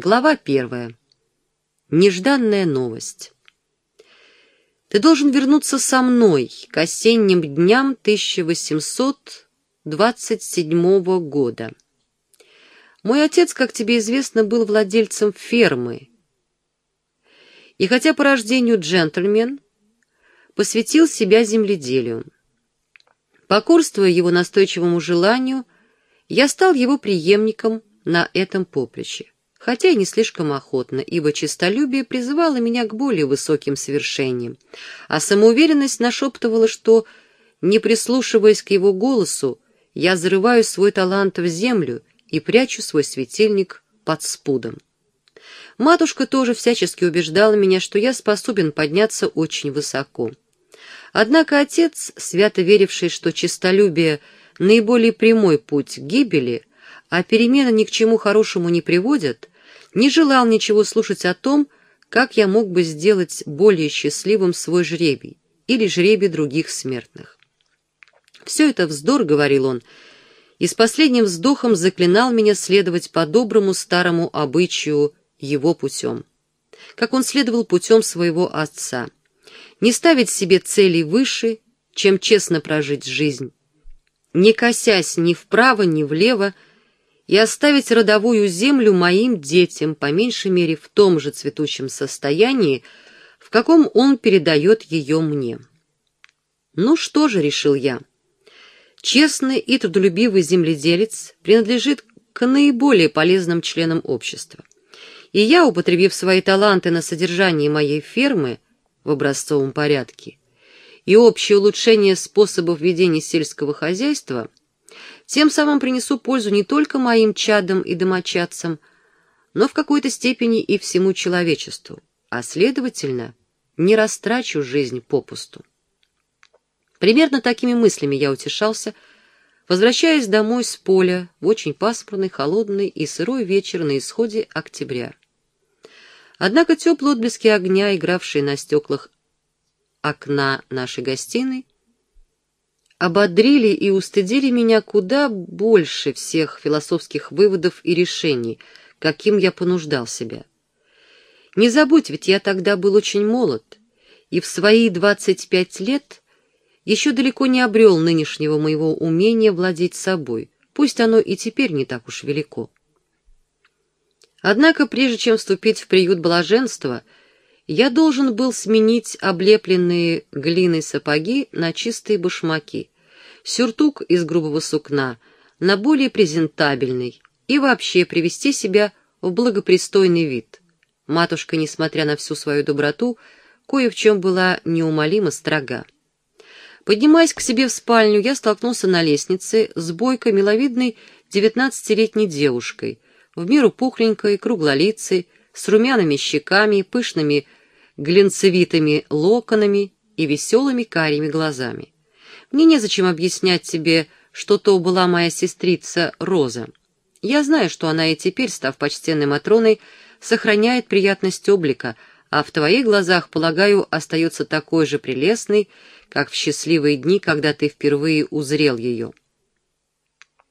Глава первая. Нежданная новость. Ты должен вернуться со мной к осенним дням 1827 года. Мой отец, как тебе известно, был владельцем фермы. И хотя по рождению джентльмен, посвятил себя земледелию. Покорствуя его настойчивому желанию, я стал его преемником на этом поприще, хотя и не слишком охотно, ибо честолюбие призывало меня к более высоким свершениям, а самоуверенность нашептывала, что, не прислушиваясь к его голосу, я зарываю свой талант в землю и прячу свой светильник под спудом. Матушка тоже всячески убеждала меня, что я способен подняться очень высоко. Однако отец, свято веривший, что честолюбие — наиболее прямой путь к гибели, а перемены ни к чему хорошему не приводят, не желал ничего слушать о том, как я мог бы сделать более счастливым свой жребий или жребий других смертных. «Все это вздор», — говорил он, и с последним вздохом заклинал меня следовать по доброму старому обычаю его путем, как он следовал путем своего отца — не ставить себе целей выше, чем честно прожить жизнь, не косясь ни вправо, ни влево, и оставить родовую землю моим детям, по меньшей мере в том же цветущем состоянии, в каком он передает ее мне. Ну что же, решил я, честный и трудолюбивый земледелец принадлежит к наиболее полезным членам общества. И я, употребив свои таланты на содержание моей фермы, в образцовом порядке, и общее улучшение способов ведения сельского хозяйства, тем самым принесу пользу не только моим чадам и домочадцам, но в какой-то степени и всему человечеству, а, следовательно, не растрачу жизнь попусту. Примерно такими мыслями я утешался, возвращаясь домой с поля в очень пасмурный, холодный и сырой вечер на исходе октября. Однако теплые отблески огня, игравшие на стеклах окна нашей гостиной, ободрили и устыдили меня куда больше всех философских выводов и решений, каким я понуждал себя. Не забудь, ведь я тогда был очень молод, и в свои двадцать пять лет еще далеко не обрел нынешнего моего умения владеть собой, пусть оно и теперь не так уж велико. Однако, прежде чем вступить в приют блаженства, я должен был сменить облепленные глиной сапоги на чистые башмаки, сюртук из грубого сукна на более презентабельный и вообще привести себя в благопристойный вид. Матушка, несмотря на всю свою доброту, кое в чем была неумолимо строга. Поднимаясь к себе в спальню, я столкнулся на лестнице с бойкой, миловидной девятнадцатилетней девушкой — в меру пухленькой, круглолицей, с румяными щеками, пышными глинцевитыми локонами и веселыми карими глазами. Мне незачем объяснять тебе, что то была моя сестрица Роза. Я знаю, что она и теперь, став почтенной Матроной, сохраняет приятность облика, а в твоих глазах, полагаю, остается такой же прелестной, как в счастливые дни, когда ты впервые узрел ее.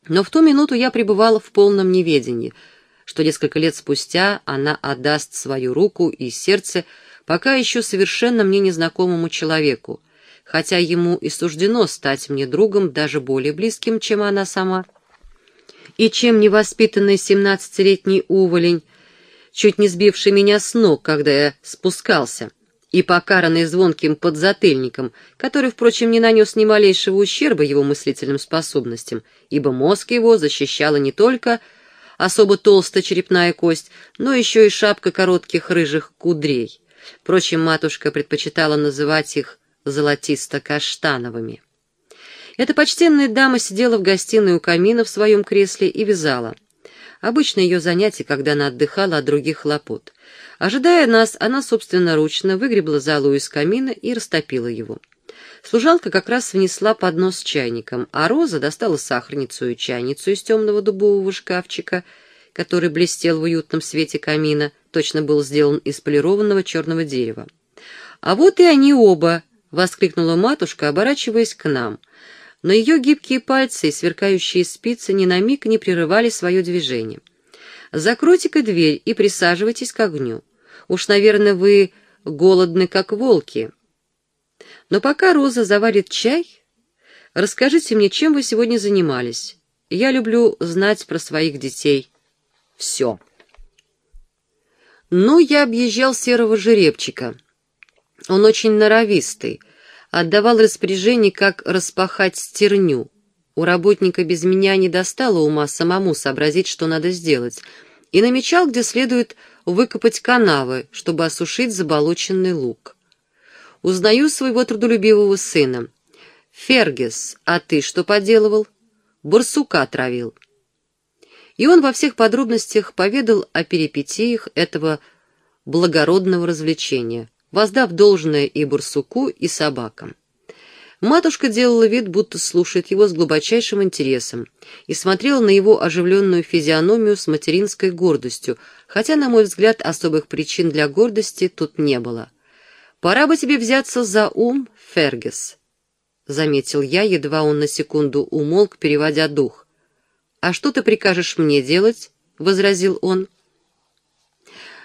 Но в ту минуту я пребывала в полном неведении — что несколько лет спустя она отдаст свою руку и сердце пока еще совершенно мне незнакомому человеку, хотя ему и суждено стать мне другом даже более близким, чем она сама. И чем невоспитанный семнадцатилетний уволень, чуть не сбивший меня с ног, когда я спускался, и покаранный звонким подзатыльником, который, впрочем, не нанес ни малейшего ущерба его мыслительным способностям, ибо мозг его защищала не только особо толстая черепная кость, но еще и шапка коротких рыжих кудрей. Впрочем, матушка предпочитала называть их золотисто-каштановыми. Эта почтенная дама сидела в гостиной у камина в своем кресле и вязала. Обычно ее занятие, когда она отдыхала от других хлопот. Ожидая нас, она собственноручно выгребла залу из камина и растопила его. Служалка как раз внесла поднос с чайником, а Роза достала сахарницу и чайницу из темного дубового шкафчика, который блестел в уютном свете камина, точно был сделан из полированного черного дерева. «А вот и они оба!» — воскликнула матушка, оборачиваясь к нам. Но ее гибкие пальцы и сверкающие спицы ни на миг не прерывали свое движение. Закройте-ка дверь и присаживайтесь к огню. Уж, наверное, вы голодны, как волки. Но пока Роза заварит чай, расскажите мне, чем вы сегодня занимались. Я люблю знать про своих детей. Все. Ну, я объезжал серого жеребчика. Он очень норовистый, отдавал распоряжение, как распахать стерню. У работника без меня не достало ума самому сообразить, что надо сделать, и намечал, где следует выкопать канавы, чтобы осушить заболоченный луг. Узнаю своего трудолюбивого сына. «Фергис, а ты что поделывал?» «Барсука травил». И он во всех подробностях поведал о перипетиях этого благородного развлечения, воздав должное и барсуку, и собакам. Матушка делала вид, будто слушает его с глубочайшим интересом, и смотрела на его оживленную физиономию с материнской гордостью, хотя, на мой взгляд, особых причин для гордости тут не было. «Пора бы тебе взяться за ум, Фергис», — заметил я, едва он на секунду умолк, переводя дух. «А что ты прикажешь мне делать?» — возразил он.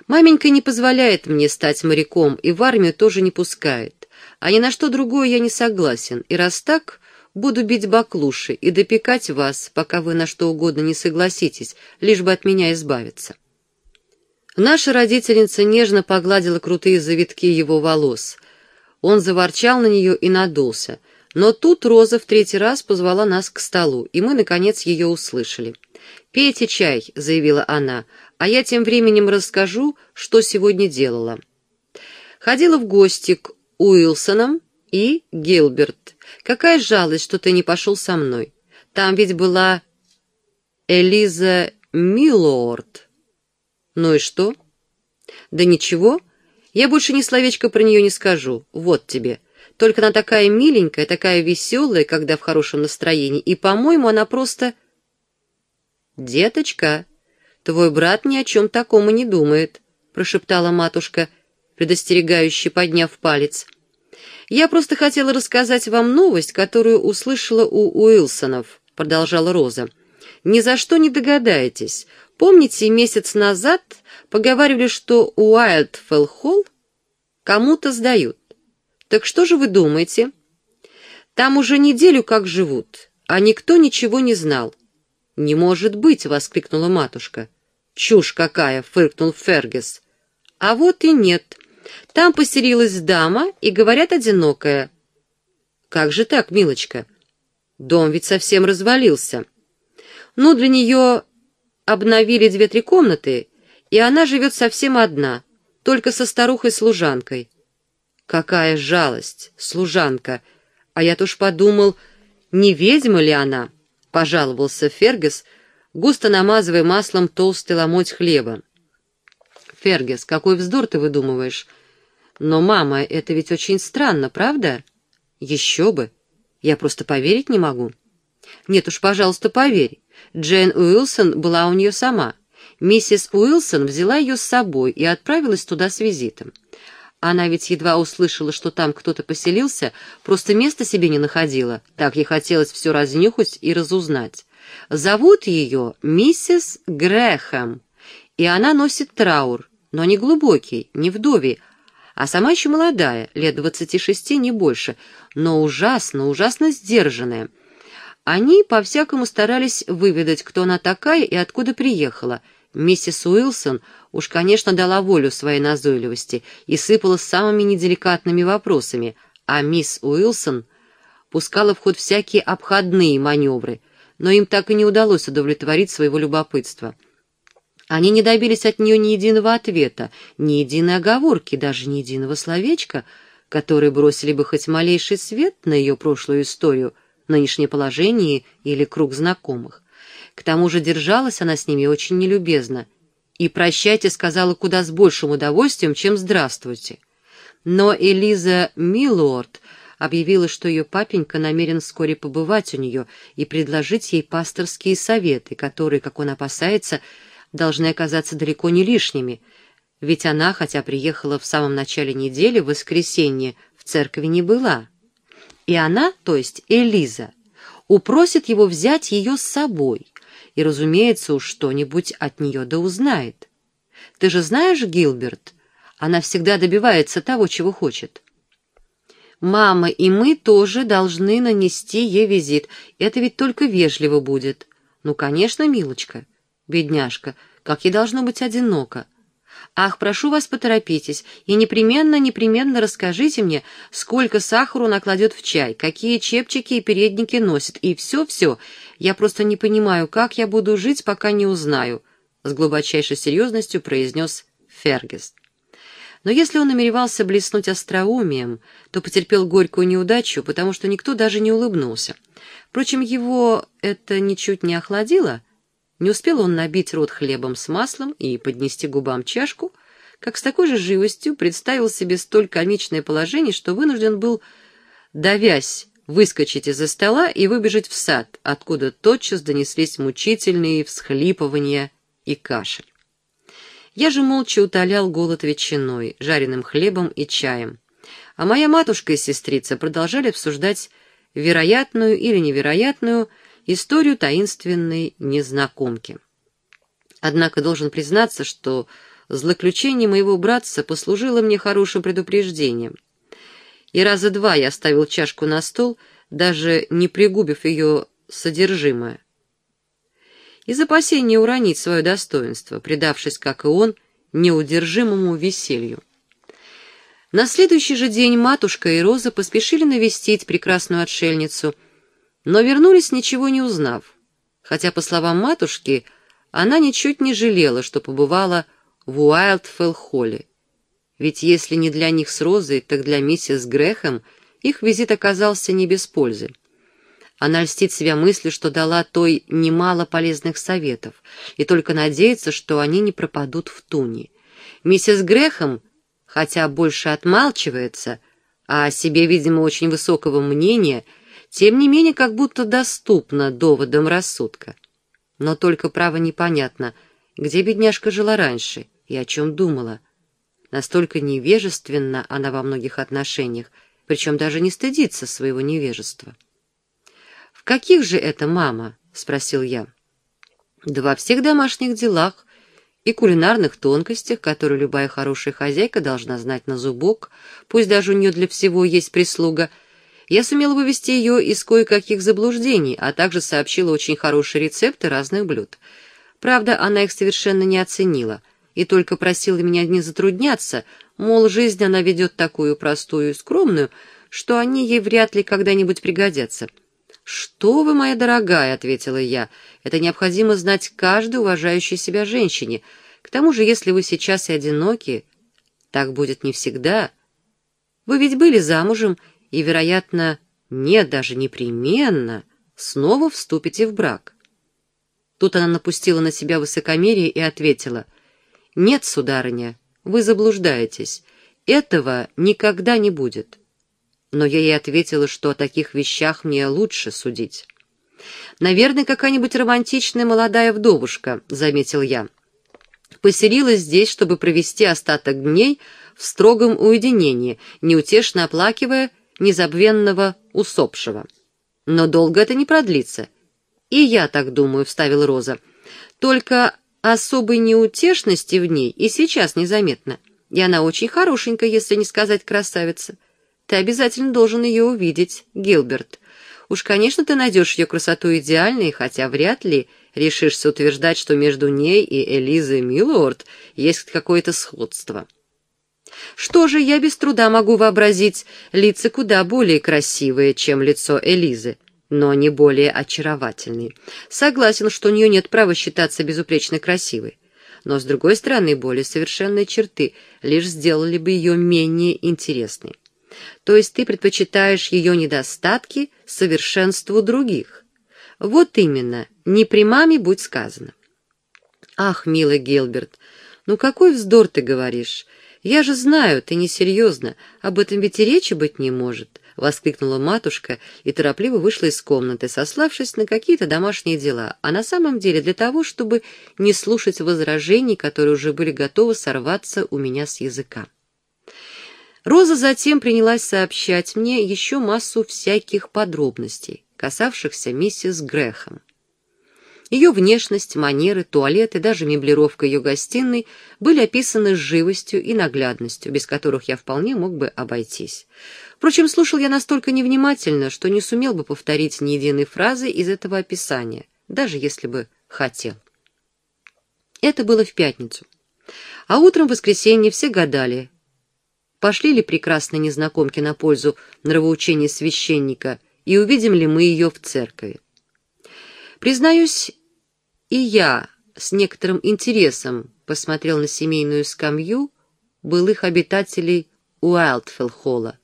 «Маменька не позволяет мне стать моряком и в армию тоже не пускает а ни на что другое я не согласен, и раз так, буду бить баклуши и допекать вас, пока вы на что угодно не согласитесь, лишь бы от меня избавиться». Наша родительница нежно погладила крутые завитки его волос. Он заворчал на нее и надулся. Но тут Роза в третий раз позвала нас к столу, и мы, наконец, ее услышали. «Пейте чай», — заявила она, — «а я тем временем расскажу, что сегодня делала». Ходила в гости к Уилсоном и Гилберт. Какая жалость, что ты не пошел со мной. Там ведь была Элиза Миллорд. Ну и что? Да ничего. Я больше ни словечко про нее не скажу. Вот тебе. Только она такая миленькая, такая веселая, когда в хорошем настроении, и, по-моему, она просто... «Деточка, твой брат ни о чем таком и не думает», — прошептала матушка, предостерегающе подняв палец. «Я просто хотела рассказать вам новость, которую услышала у Уилсонов», — продолжала Роза. «Ни за что не догадаетесь. Помните, месяц назад поговаривали, что Уайлдфелл-Холл кому-то сдают. Так что же вы думаете? Там уже неделю как живут, а никто ничего не знал». «Не может быть!» — воскликнула матушка. «Чушь какая!» — фыркнул Фергюс. «А вот и нет. Там поселилась дама и, говорят, одинокая. Как же так, милочка? Дом ведь совсем развалился. Ну, для нее обновили две-три комнаты, и она живет совсем одна, только со старухой-служанкой. Какая жалость, служанка! А я-то уж подумал, не ведьма ли она? Пожаловался Фергюс, густо намазывая маслом толстый ломоть хлеба. Фергюс, какой вздор ты выдумываешь? Но, мама, это ведь очень странно, правда? Еще бы. Я просто поверить не могу. Нет уж, пожалуйста, поверь. Джейн Уилсон была у нее сама. Миссис Уилсон взяла ее с собой и отправилась туда с визитом. Она ведь едва услышала, что там кто-то поселился, просто места себе не находила. Так ей хотелось все разнюхать и разузнать. Зовут ее миссис Грэхэм, и она носит траур, но не глубокий, не вдовий, а сама еще молодая, лет двадцати шести, не больше, но ужасно, ужасно сдержанная. Они по-всякому старались выведать, кто она такая и откуда приехала. Миссис Уилсон уж, конечно, дала волю своей назойливости и сыпала самыми неделикатными вопросами, а мисс Уилсон пускала в ход всякие обходные маневры, но им так и не удалось удовлетворить своего любопытства. Они не добились от нее ни единого ответа, ни единой оговорки, даже ни единого словечка, которые бросили бы хоть малейший свет на ее прошлую историю, нынешнее положение или круг знакомых. К тому же держалась она с ними очень нелюбезно. И «прощайте» сказала куда с большим удовольствием, чем «здравствуйте». Но Элиза Милорд объявила, что ее папенька намерен вскоре побывать у нее и предложить ей пасторские советы, которые, как он опасается, должны оказаться далеко не лишними, ведь она, хотя приехала в самом начале недели, в воскресенье, в церкви не была. И она, то есть Элиза, упросит его взять ее с собой, и, разумеется, уж что-нибудь от нее да узнает. Ты же знаешь, Гилберт, она всегда добивается того, чего хочет. Мама и мы тоже должны нанести ей визит. Это ведь только вежливо будет. Ну, конечно, милочка. Бедняжка, как ей должно быть одиноко. Ах, прошу вас, поторопитесь, и непременно, непременно расскажите мне, сколько сахару накладет в чай, какие чепчики и передники носит, и все-все. Я просто не понимаю, как я буду жить, пока не узнаю», — с глубочайшей серьезностью произнес Фергест. Но если он намеревался блеснуть остроумием, то потерпел горькую неудачу, потому что никто даже не улыбнулся. Впрочем, его это ничуть не охладило. Не успел он набить рот хлебом с маслом и поднести губам чашку, как с такой же живостью представил себе столь комичное положение, что вынужден был, давясь, выскочить из-за стола и выбежать в сад, откуда тотчас донеслись мучительные всхлипывания и кашель. Я же молча утолял голод ветчиной, жареным хлебом и чаем. А моя матушка и сестрица продолжали обсуждать вероятную или невероятную историю таинственной незнакомки. Однако должен признаться, что злоключение моего братца послужило мне хорошим предупреждением. И раза два я ставил чашку на стол, даже не пригубив ее содержимое из опасения уронить свое достоинство, предавшись, как и он, неудержимому веселью. На следующий же день матушка и Роза поспешили навестить прекрасную отшельницу, но вернулись, ничего не узнав, хотя, по словам матушки, она ничуть не жалела, что побывала в Уайлдфелл-холле. Ведь если не для них с Розой, так для миссис Грэхэм их визит оказался не без пользы. Она льстит себя мыслью, что дала той немало полезных советов, и только надеется, что они не пропадут в туне. Миссис Грехом, хотя больше отмалчивается, а о себе, видимо, очень высокого мнения, тем не менее как будто доступна доводам рассудка. Но только право непонятно, где бедняжка жила раньше и о чем думала. Настолько невежественна она во многих отношениях, причем даже не стыдится своего невежества. «В каких же это, мама?» — спросил я. «Да во всех домашних делах и кулинарных тонкостях, которые любая хорошая хозяйка должна знать на зубок, пусть даже у нее для всего есть прислуга. Я сумела вывести ее из кое-каких заблуждений, а также сообщила очень хорошие рецепты разных блюд. Правда, она их совершенно не оценила» и только просила меня не затрудняться, мол, жизнь она ведет такую простую и скромную, что они ей вряд ли когда-нибудь пригодятся. «Что вы, моя дорогая», — ответила я, — «это необходимо знать каждой уважающей себя женщине. К тому же, если вы сейчас и одиноки, так будет не всегда. Вы ведь были замужем и, вероятно, нет, даже непременно, снова вступите в брак». Тут она напустила на себя высокомерие и ответила, «Нет, сударыня, вы заблуждаетесь. Этого никогда не будет» но я ей ответила, что о таких вещах мне лучше судить. «Наверное, какая-нибудь романтичная молодая вдовушка», — заметил я. «Поселилась здесь, чтобы провести остаток дней в строгом уединении, неутешно оплакивая незабвенного усопшего. Но долго это не продлится». «И я так думаю», — вставил Роза. «Только особой неутешности в ней и сейчас незаметно. И она очень хорошенькая, если не сказать красавица. Ты обязательно должен ее увидеть, Гилберт. Уж, конечно, ты найдешь ее красоту идеальной, хотя вряд ли решишься утверждать, что между ней и Элизой Миллорд есть какое-то сходство. Что же, я без труда могу вообразить лица куда более красивые, чем лицо Элизы, но не более очаровательные. Согласен, что у нее нет права считаться безупречно красивой. Но, с другой стороны, более совершенные черты лишь сделали бы ее менее интересной. То есть ты предпочитаешь ее недостатки совершенству других. Вот именно, не при маме будь сказано. Ах, милый Гилберт, ну какой вздор ты говоришь. Я же знаю, ты несерьезно, об этом ведь и речи быть не может. — воскликнула матушка и торопливо вышла из комнаты, сославшись на какие-то домашние дела, а на самом деле для того, чтобы не слушать возражений, которые уже были готовы сорваться у меня с языка. Роза затем принялась сообщать мне еще массу всяких подробностей, касавшихся миссис Грэхэм. Ее внешность, манеры, туалет и даже меблировка ее гостиной были описаны с живостью и наглядностью, без которых я вполне мог бы обойтись. Впрочем, слушал я настолько невнимательно, что не сумел бы повторить ни единой фразы из этого описания, даже если бы хотел. Это было в пятницу. А утром в воскресенье все гадали, пошли ли прекрасные незнакомки на пользу нравоучения священника и увидим ли мы ее в церкви. Признаюсь, и я с некоторым интересом посмотрел на семейную скамью былых обитателей Уайлдфелл-холла.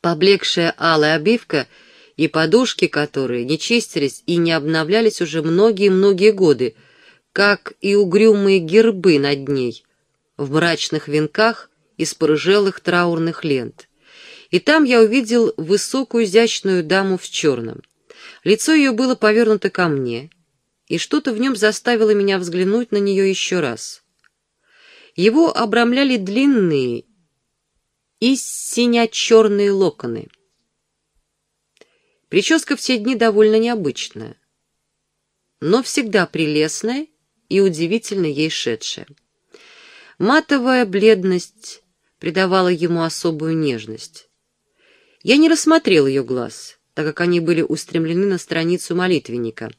Поблекшая алая обивка и подушки, которые не чистились и не обновлялись уже многие-многие годы, как и угрюмые гербы над ней, в мрачных венках из порыжелых траурных лент. И там я увидел высокую изящную даму в черном. Лицо ее было повернуто ко мне, и что-то в нем заставило меня взглянуть на нее еще раз. Его обрамляли длинные и синя-черные локоны. Прическа в те дни довольно необычная, но всегда прелестная и удивительно ей шедшая. Матовая бледность придавала ему особую нежность. Я не рассмотрел ее глаз, так как они были устремлены на страницу молитвенника,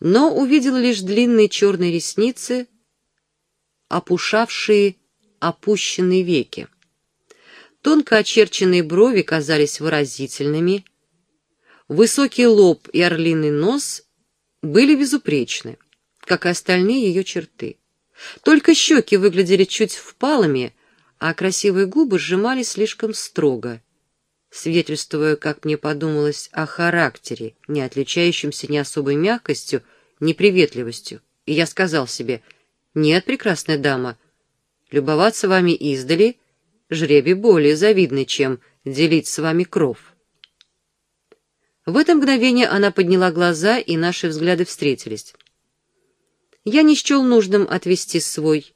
но увидел лишь длинные черные ресницы, опушавшие опущенные веки. Тонко очерченные брови казались выразительными, высокий лоб и орлиный нос были безупречны, как и остальные ее черты. Только щеки выглядели чуть впалыми, а красивые губы сжимались слишком строго, свидетельствуя, как мне подумалось, о характере, не отличающемся ни особой мягкостью, ни приветливостью. И я сказал себе, «Нет, прекрасная дама, любоваться вами издали — жребий более завидный, чем делить с вами кров. В это мгновение она подняла глаза, и наши взгляды встретились. Я не счел нужным отвести свой,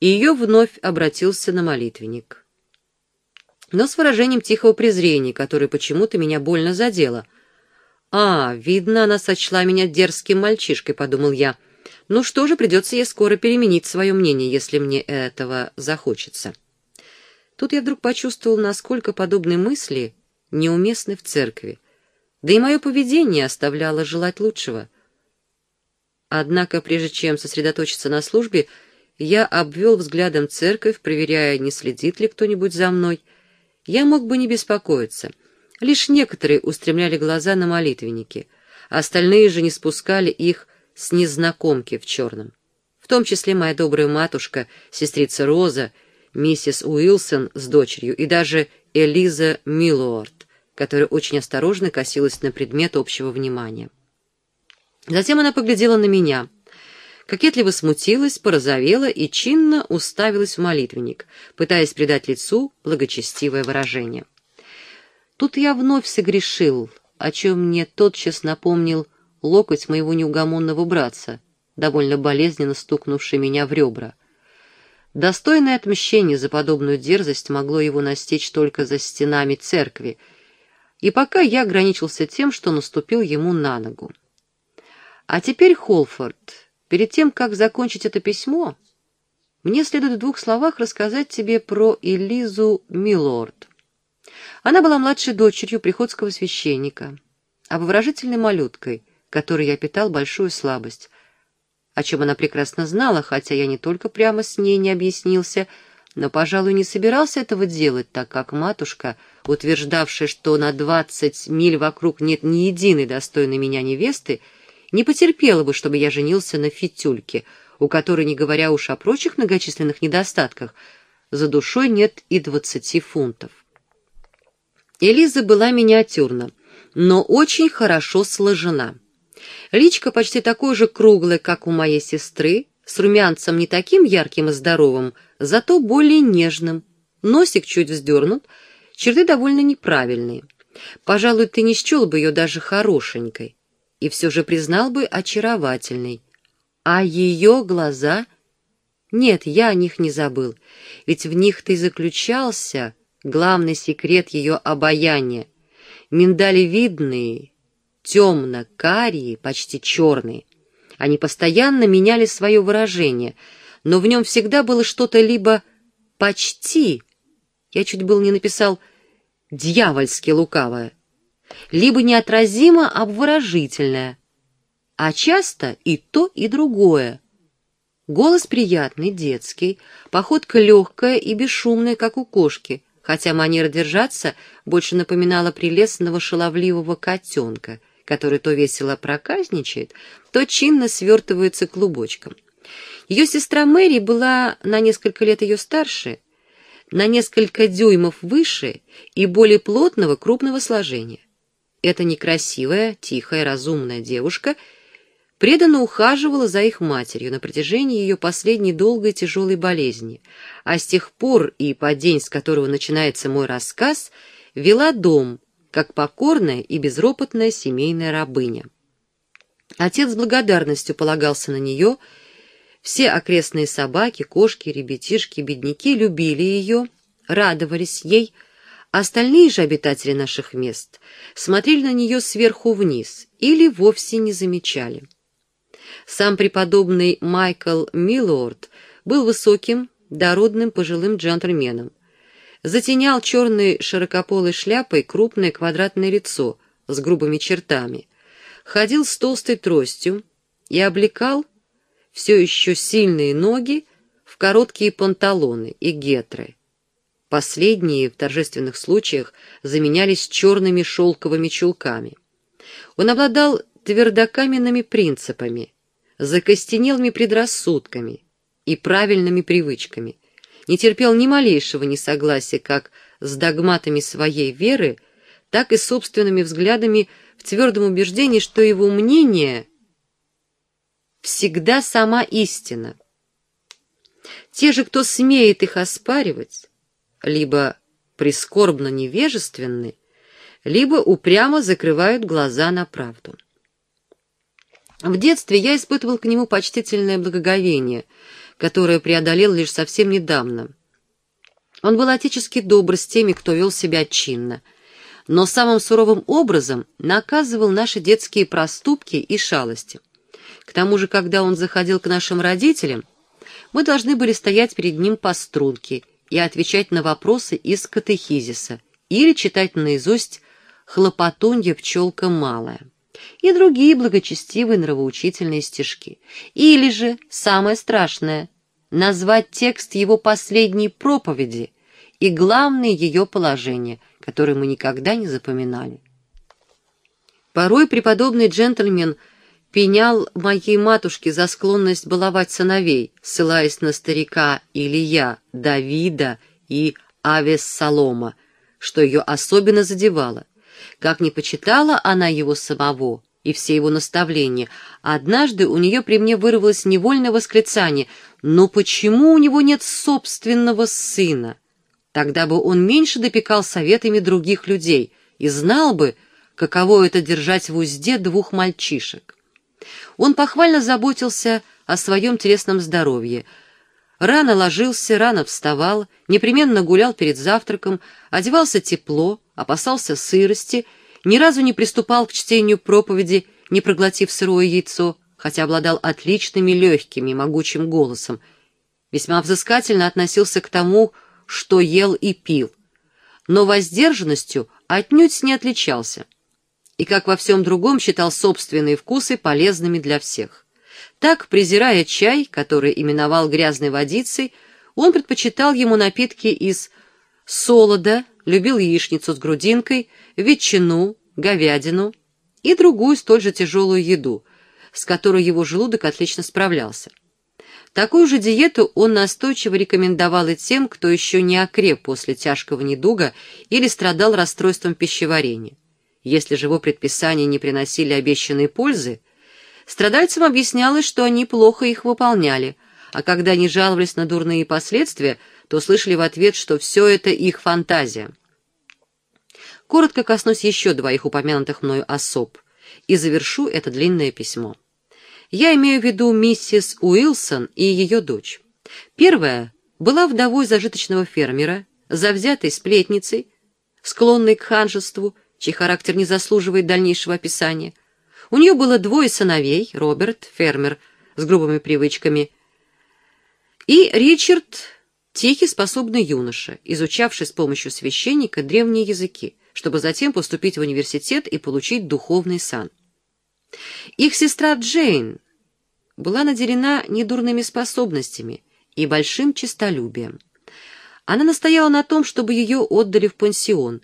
и ее вновь обратился на молитвенник. Но с выражением тихого презрения, которое почему-то меня больно задело. «А, видно, она сочла меня дерзким мальчишкой», — подумал я. «Ну что же, придется ей скоро переменить свое мнение, если мне этого захочется». Тут я вдруг почувствовал, насколько подобные мысли неуместны в церкви, да и мое поведение оставляло желать лучшего. Однако, прежде чем сосредоточиться на службе, я обвел взглядом церковь, проверяя, не следит ли кто-нибудь за мной. Я мог бы не беспокоиться. Лишь некоторые устремляли глаза на молитвенники, а остальные же не спускали их с незнакомки в черном. В том числе моя добрая матушка, сестрица Роза — миссис Уилсон с дочерью и даже Элиза Миллуард, которая очень осторожно косилась на предмет общего внимания. Затем она поглядела на меня, кокетливо смутилась, порозовела и чинно уставилась в молитвенник, пытаясь придать лицу благочестивое выражение. Тут я вновь согрешил, о чем мне тотчас напомнил локоть моего неугомонного братца, довольно болезненно стукнувший меня в ребра. Достойное отмщение за подобную дерзость могло его настичь только за стенами церкви, и пока я ограничился тем, что наступил ему на ногу. А теперь, Холфорд, перед тем, как закончить это письмо, мне следует в двух словах рассказать тебе про Элизу Милорд. Она была младшей дочерью приходского священника, обворожительной малюткой, которой я питал большую слабость, о чем она прекрасно знала, хотя я не только прямо с ней не объяснился, но, пожалуй, не собирался этого делать, так как матушка, утверждавшая, что на двадцать миль вокруг нет ни единой достойной меня невесты, не потерпела бы, чтобы я женился на фитюльке, у которой, не говоря уж о прочих многочисленных недостатках, за душой нет и двадцати фунтов. Элиза была миниатюрна, но очень хорошо сложена. Личка почти такой же круглая, как у моей сестры, с румянцем не таким ярким и здоровым, зато более нежным. Носик чуть вздернут, черты довольно неправильные. Пожалуй, ты не счел бы ее даже хорошенькой, и все же признал бы очаровательной. А ее глаза... Нет, я о них не забыл, ведь в них ты заключался главный секрет ее обаяния. Миндалевидные, темно-карие, почти черные. Они постоянно меняли свое выражение, но в нем всегда было что-то либо «почти», я чуть было не написал «дьявольски лукавое», либо неотразимо обворожительное, а часто и то, и другое. Голос приятный, детский, походка легкая и бесшумная, как у кошки, хотя манера держаться больше напоминала прелестного шаловливого котенка, который то весело проказничает, то чинно свертывается клубочком. Ее сестра Мэри была на несколько лет ее старше, на несколько дюймов выше и более плотного крупного сложения. Эта некрасивая, тихая, разумная девушка преданно ухаживала за их матерью на протяжении ее последней долгой тяжелой болезни, а с тех пор и по день, с которого начинается мой рассказ, вела дом, как покорная и безропотная семейная рабыня. Отец с благодарностью полагался на нее, все окрестные собаки, кошки, ребятишки, бедняки любили ее, радовались ей, Остальные же обитатели наших мест смотрели на нее сверху вниз или вовсе не замечали. Сам преподобный Майкл Миллорд был высоким, дородным пожилым джентльменом. Затенял черной широкополой шляпой крупное квадратное лицо с грубыми чертами, ходил с толстой тростью и облекал все еще сильные ноги в короткие панталоны и гетры, Последние в торжественных случаях заменялись черными шелковыми чулками. Он обладал твердокаменными принципами, закостенелыми предрассудками и правильными привычками, не терпел ни малейшего несогласия как с догматами своей веры, так и собственными взглядами в твердом убеждении, что его мнение всегда сама истина. Те же, кто смеет их оспаривать, либо прискорбно невежественны, либо упрямо закрывают глаза на правду. В детстве я испытывал к нему почтительное благоговение, которое преодолел лишь совсем недавно. Он был отечески добр с теми, кто вел себя чинно, но самым суровым образом наказывал наши детские проступки и шалости. К тому же, когда он заходил к нашим родителям, мы должны были стоять перед ним по струнке и отвечать на вопросы из катехизиса или читать наизусть «Хлопотунья пчелка малая» и другие благочестивые нравоучительные стишки. Или же, самое страшное, назвать текст его последней проповеди и главное ее положение, которое мы никогда не запоминали. Порой преподобный джентльмен – пенял моей матушке за склонность баловать сыновей, ссылаясь на старика Илья, Давида и Авессалома, что ее особенно задевало. Как не почитала она его самого и все его наставления, однажды у нее при мне вырвалось невольное восклицание «Но почему у него нет собственного сына?» Тогда бы он меньше допекал советами других людей и знал бы, каково это держать в узде двух мальчишек. Он похвально заботился о своем телесном здоровье. Рано ложился, рано вставал, непременно гулял перед завтраком, одевался тепло, опасался сырости, ни разу не приступал к чтению проповеди, не проглотив сырое яйцо, хотя обладал отличными легкими, могучим голосом. Весьма взыскательно относился к тому, что ел и пил, но воздержанностью отнюдь не отличался и, как во всем другом, считал собственные вкусы полезными для всех. Так, презирая чай, который именовал грязной водицей, он предпочитал ему напитки из солода, любил яичницу с грудинкой, ветчину, говядину и другую столь же тяжелую еду, с которой его желудок отлично справлялся. Такую же диету он настойчиво рекомендовал и тем, кто еще не окреп после тяжкого недуга или страдал расстройством пищеварения. Если же его предписания не приносили обещанной пользы, страдальцам объяснялось, что они плохо их выполняли, а когда они жаловались на дурные последствия, то слышали в ответ, что все это их фантазия. Коротко коснусь еще двоих упомянутых мною особ и завершу это длинное письмо. Я имею в виду миссис Уилсон и ее дочь. Первая была вдовой зажиточного фермера, завзятой сплетницей, склонной к ханжеству чей характер не заслуживает дальнейшего описания. У нее было двое сыновей, Роберт, фермер с грубыми привычками, и Ричард, тихий, способный юноша, изучавший с помощью священника древние языки, чтобы затем поступить в университет и получить духовный сан. Их сестра Джейн была наделена недурными способностями и большим честолюбием. Она настояла на том, чтобы ее отдали в пансион,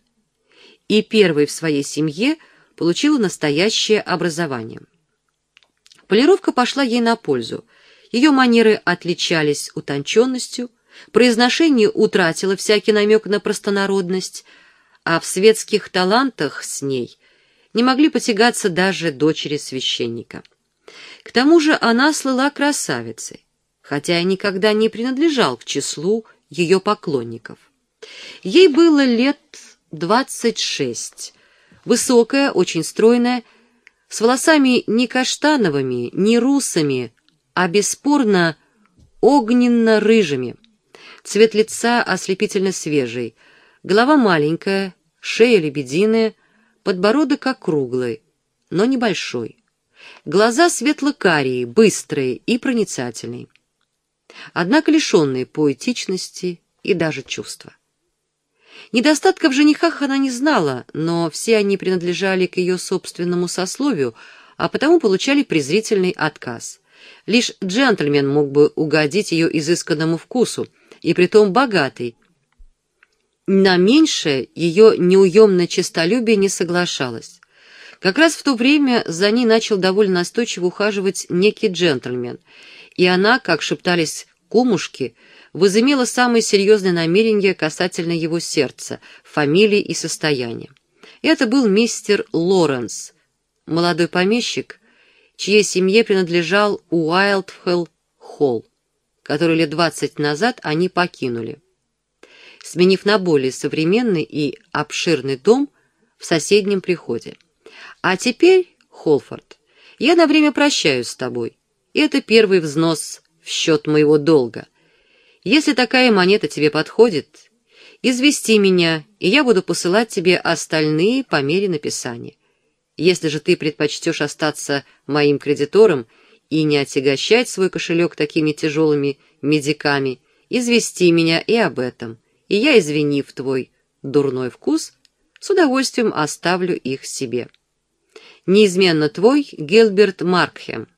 и первой в своей семье получила настоящее образование. Полировка пошла ей на пользу. Ее манеры отличались утонченностью, произношение утратило всякий намек на простонародность, а в светских талантах с ней не могли потягаться даже дочери священника. К тому же она слыла красавицей, хотя и никогда не принадлежал к числу ее поклонников. Ей было лет двадцать шесть, высокая, очень стройная, с волосами не каштановыми, не русами, а бесспорно огненно-рыжими. Цвет лица ослепительно свежий, голова маленькая, шея лебединая, подбородок округлый, но небольшой. Глаза светло-карие, быстрые и проницательные. Однако лишенные поэтичности и даже чувства. Недостатков в женихах она не знала, но все они принадлежали к ее собственному сословию, а потому получали презрительный отказ. Лишь джентльмен мог бы угодить ее изысканному вкусу, и притом богатый. На меньшее ее неуемное честолюбие не соглашалось. Как раз в то время за ней начал довольно настойчиво ухаживать некий джентльмен, и она, как шептались кумушки, возымела самые серьезные намерения касательно его сердца, фамилии и состояния. Это был мистер Лоренс, молодой помещик, чьей семье принадлежал Уайлдхелл Холл, который лет двадцать назад они покинули, сменив на более современный и обширный дом в соседнем приходе. А теперь, Холфорд, я на время прощаюсь с тобой. Это первый взнос в счет моего долга. Если такая монета тебе подходит, извести меня, и я буду посылать тебе остальные по мере написания. Если же ты предпочтешь остаться моим кредитором и не отягощать свой кошелек такими тяжелыми медиками, извести меня и об этом, и я, извинив твой дурной вкус, с удовольствием оставлю их себе. Неизменно твой Гилберт Маркхем.